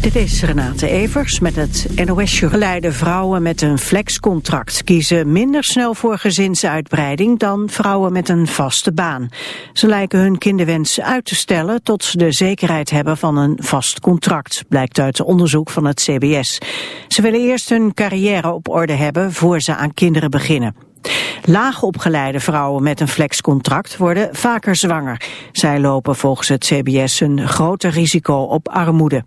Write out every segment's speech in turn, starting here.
Dit is Renate Evers met het NOS Geleide vrouwen met een flexcontract kiezen minder snel voor gezinsuitbreiding dan vrouwen met een vaste baan. Ze lijken hun kinderwens uit te stellen tot ze de zekerheid hebben van een vast contract, blijkt uit onderzoek van het CBS. Ze willen eerst hun carrière op orde hebben voor ze aan kinderen beginnen. Laagopgeleide vrouwen met een flexcontract worden vaker zwanger. Zij lopen volgens het CBS een groter risico op armoede.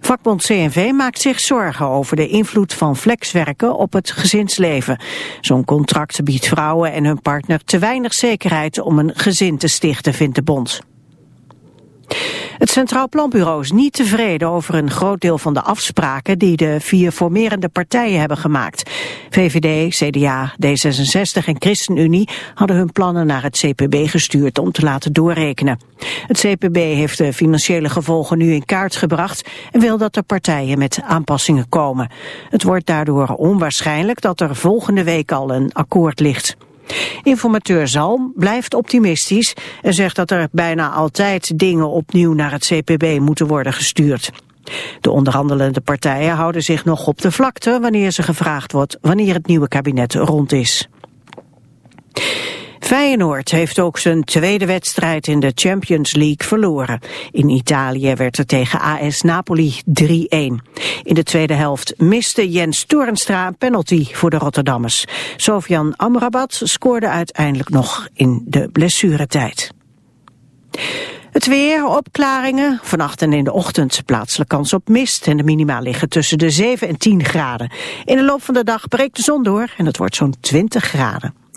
Vakbond CNV maakt zich zorgen over de invloed van flexwerken op het gezinsleven. Zo'n contract biedt vrouwen en hun partner te weinig zekerheid om een gezin te stichten, vindt de bond. Het Centraal Planbureau is niet tevreden over een groot deel van de afspraken die de vier formerende partijen hebben gemaakt. VVD, CDA, D66 en ChristenUnie hadden hun plannen naar het CPB gestuurd om te laten doorrekenen. Het CPB heeft de financiële gevolgen nu in kaart gebracht en wil dat de partijen met aanpassingen komen. Het wordt daardoor onwaarschijnlijk dat er volgende week al een akkoord ligt. Informateur Zalm blijft optimistisch en zegt dat er bijna altijd dingen opnieuw naar het CPB moeten worden gestuurd. De onderhandelende partijen houden zich nog op de vlakte wanneer ze gevraagd wordt wanneer het nieuwe kabinet rond is. Feyenoord heeft ook zijn tweede wedstrijd in de Champions League verloren. In Italië werd er tegen AS Napoli 3-1. In de tweede helft miste Jens Toornstra een penalty voor de Rotterdammers. Sofian Amrabat scoorde uiteindelijk nog in de blessuretijd. Het weer, opklaringen. Vannacht en in de ochtend plaatselijk kans op mist. En de minima liggen tussen de 7 en 10 graden. In de loop van de dag breekt de zon door en het wordt zo'n 20 graden.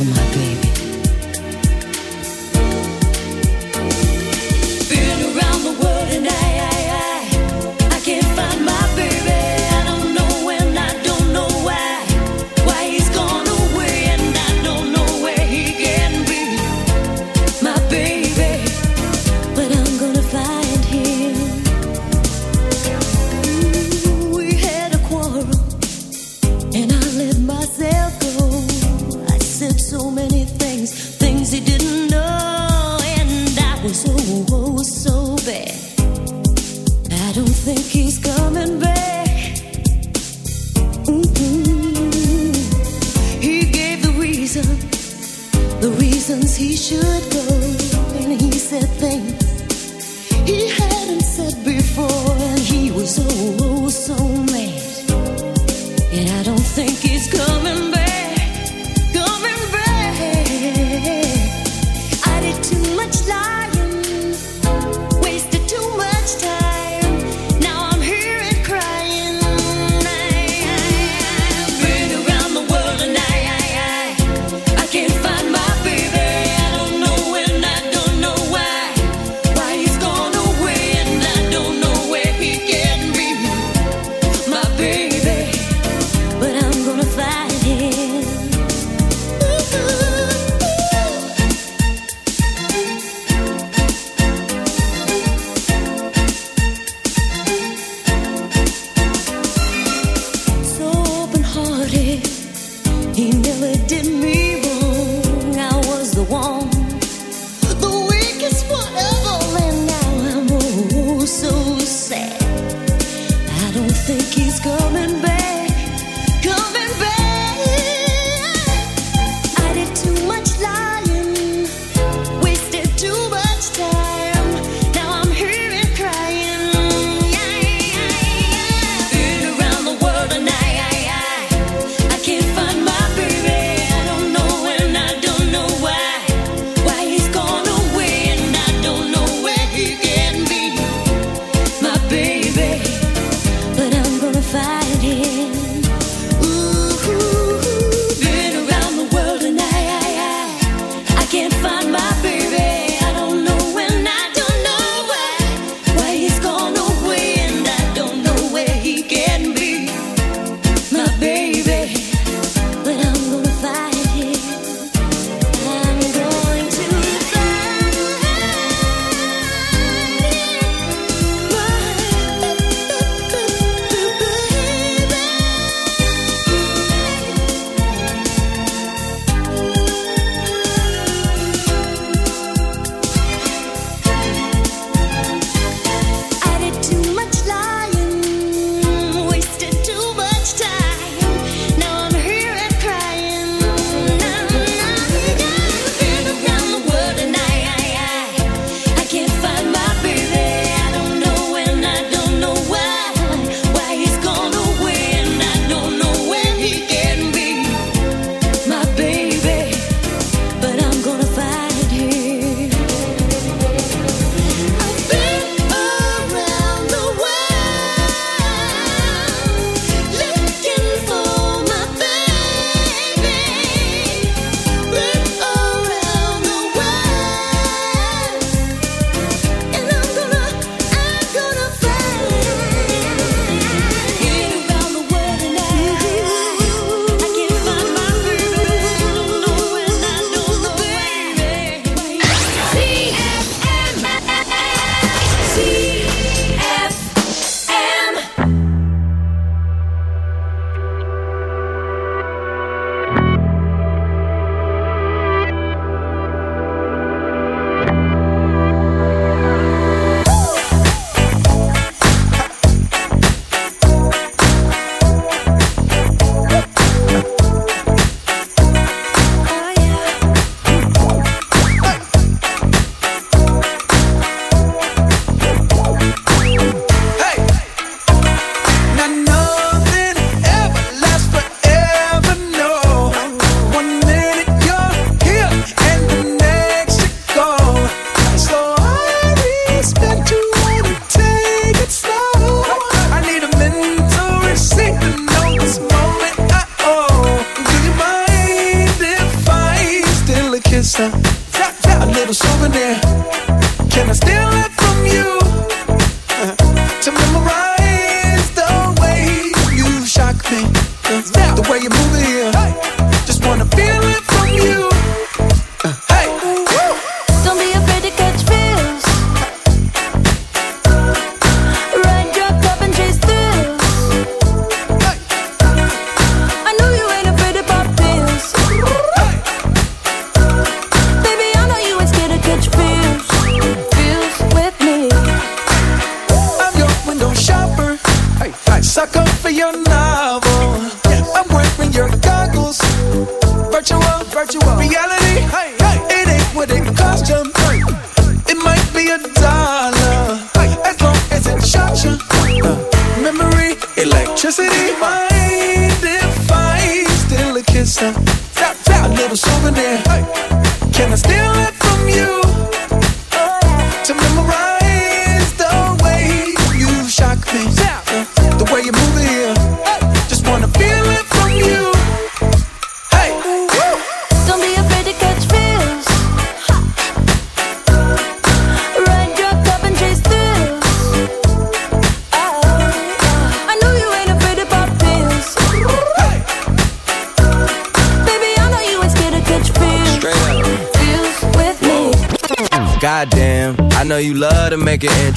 For my baby.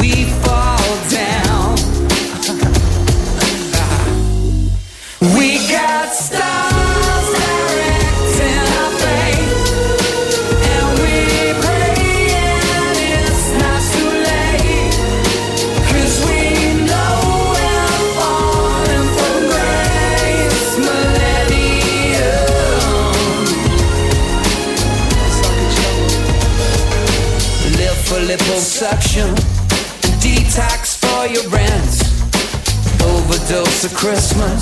we Christmas.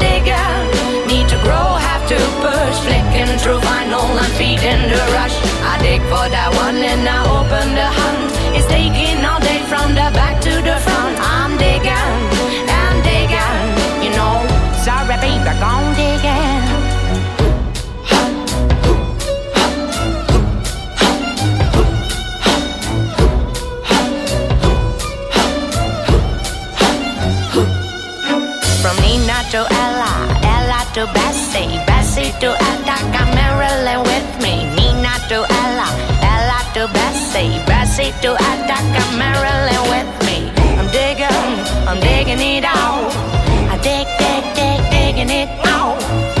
dig for that one and I open the hunt. It's taking all day from the back to the front. I'm digging, I'm digging, you know. Sorry, baby, gone digging. From Nina to Ella, Ella to Bessie, Bessie to Attica, to Bessie, Bessie to Attica, Marilyn with me. I'm digging, I'm digging it out. I dig, dig, dig, digging it out.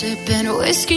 sipping whiskey